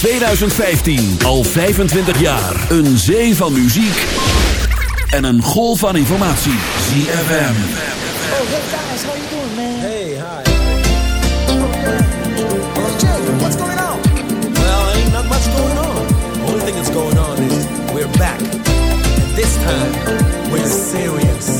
2015. Al 25 jaar. Een zee van muziek. En een golf van informatie. ZFM. Oh, hey guys, how you doing, man? Hey, hi. Hey, Jay, what's going on? Well, ain't not much going on. Only thing that's going on is we're back. And this time, we're serious.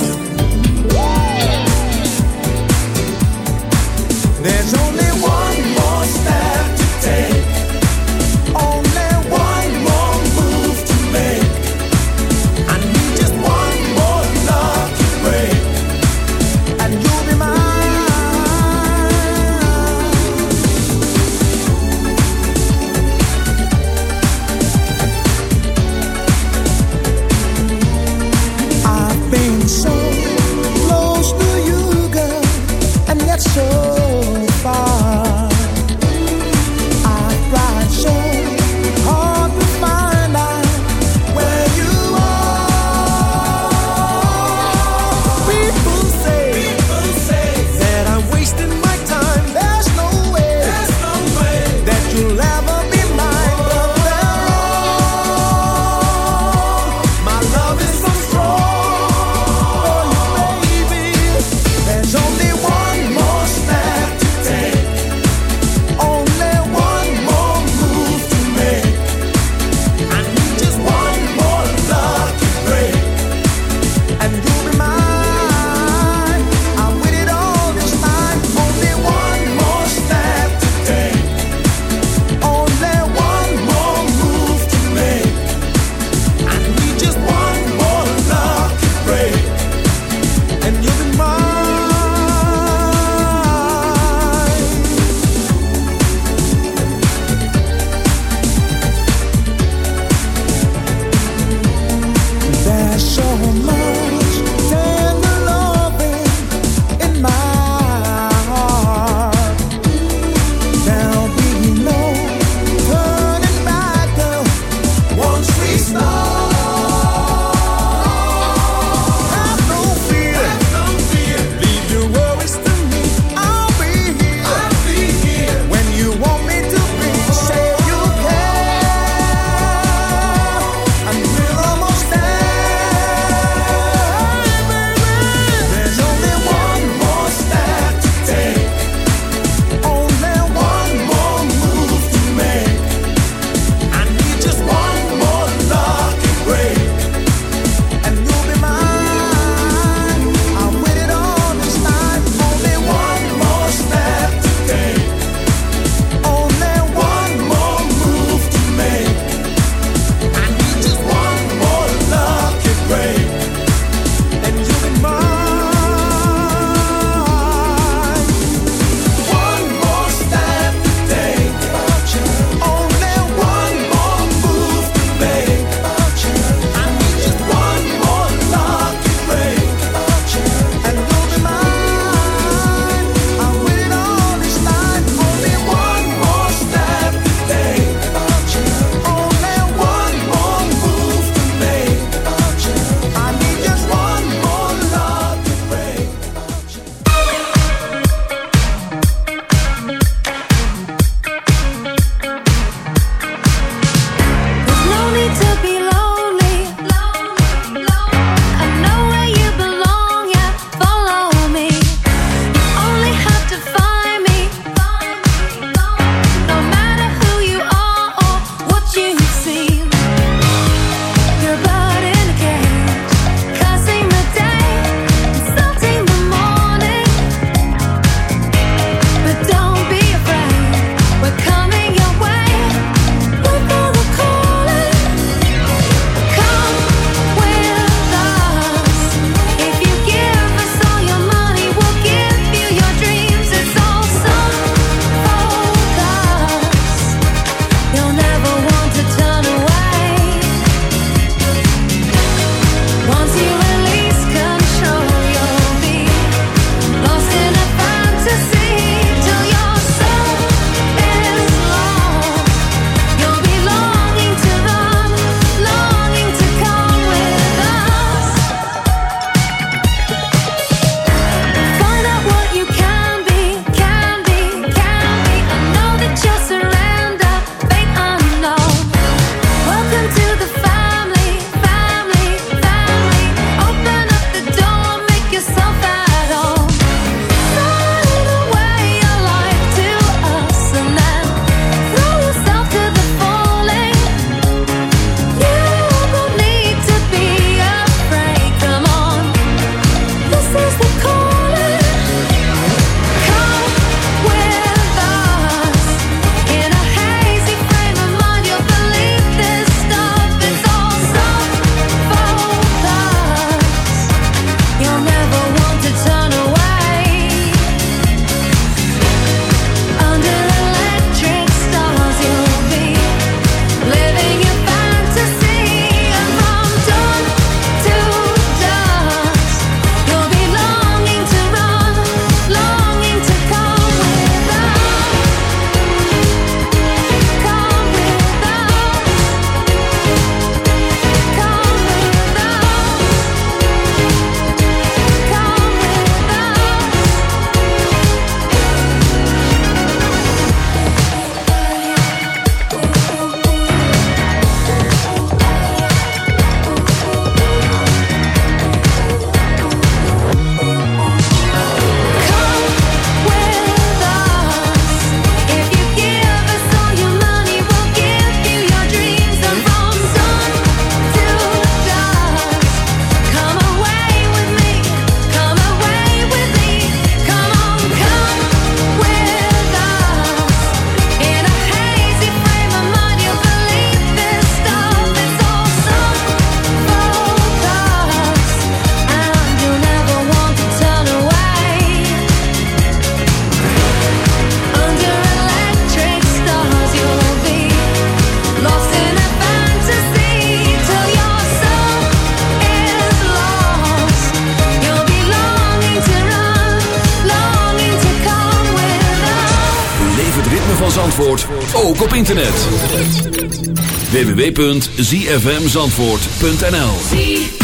www.zfmzandvoort.nl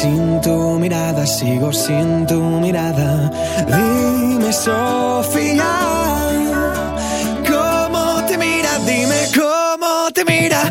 sin tu mirada, sigo sin tu mirada. Dime, Sofía, ¿cómo te mira? Dime, ¿cómo te mira?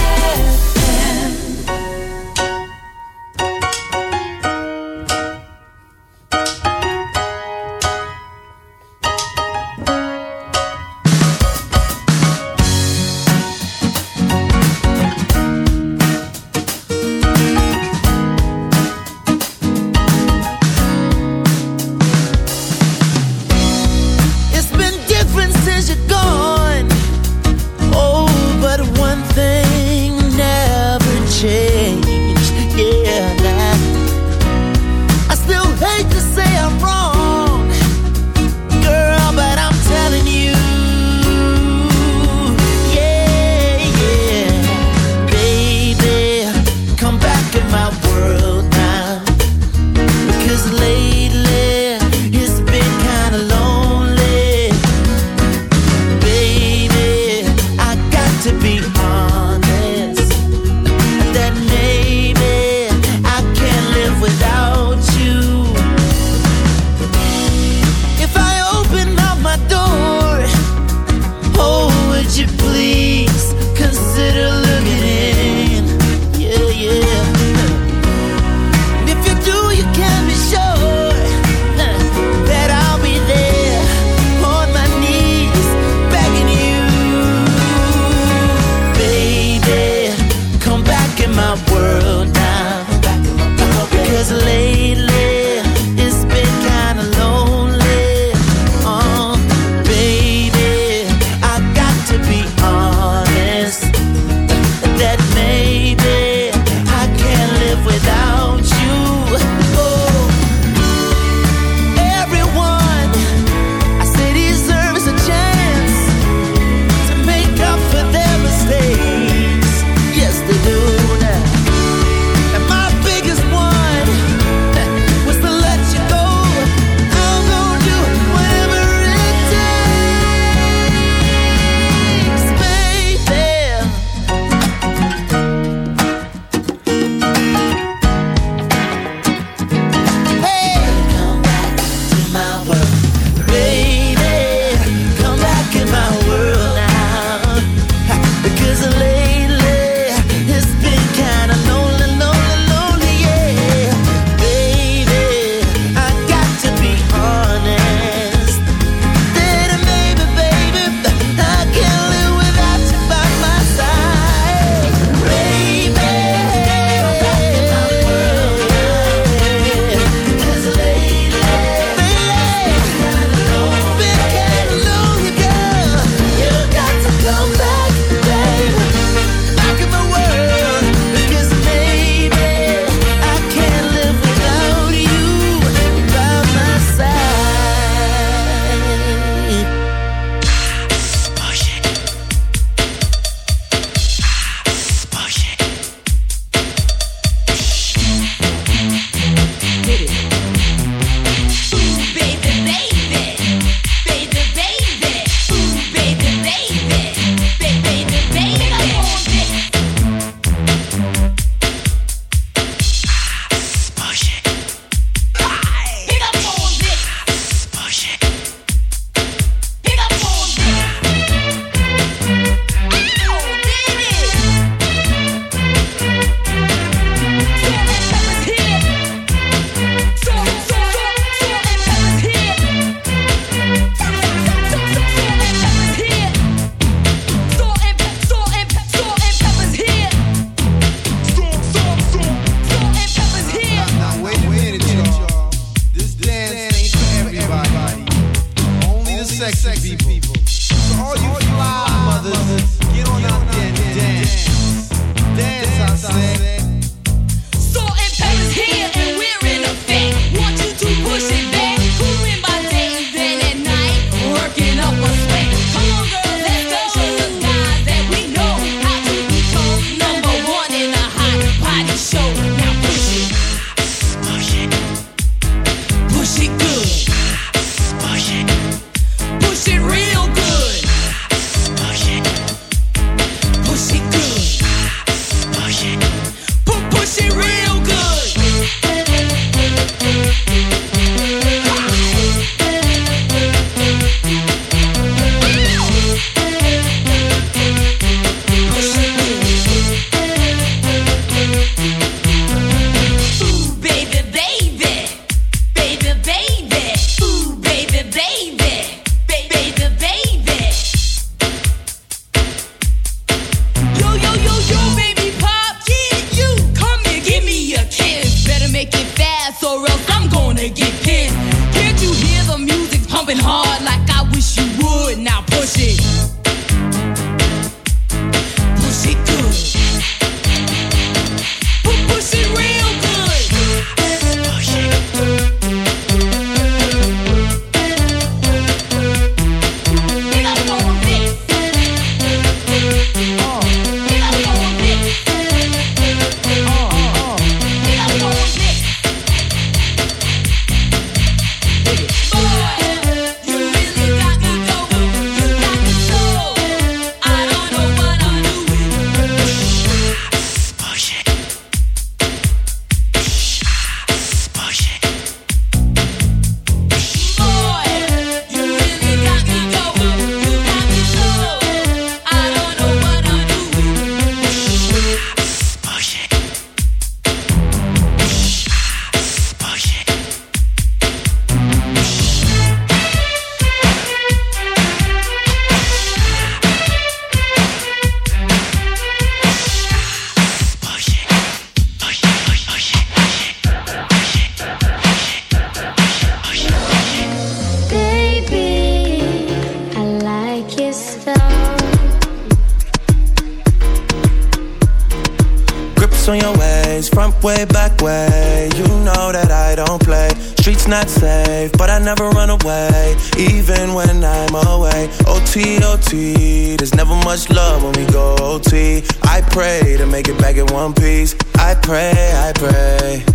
Piece. I pray, I pray.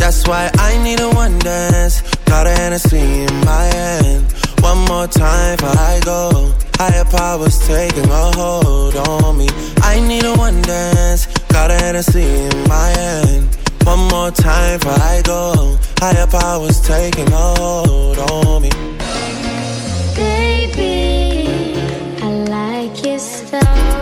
That's why I need a one dance. Got a Hennessy in my hand. One more time before I go. Higher powers taking a hold on me. I need a one dance. Got a Hennessy in my hand. One more time before I go. Higher powers taking a hold on me. Baby, I like your style.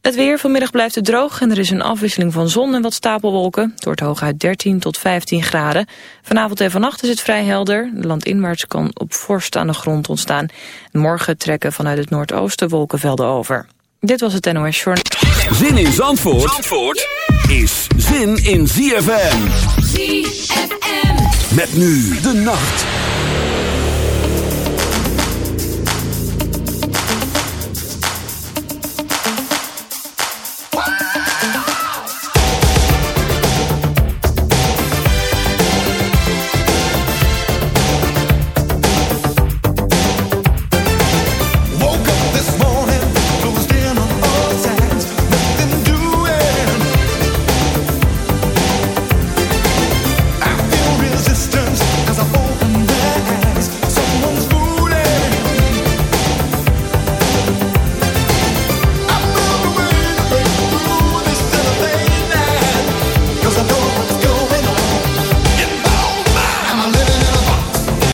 Het weer vanmiddag blijft het droog en er is een afwisseling van zon en wat stapelwolken. Het wordt hooguit 13 tot 15 graden. Vanavond en vannacht is het vrij helder. Landinwaarts kan op vorst aan de grond ontstaan. Morgen trekken vanuit het noordoosten wolkenvelden over. Dit was het NOS Journal. Zin in Zandvoort, Zandvoort is zin in ZFM. ZFM. Met nu de nacht.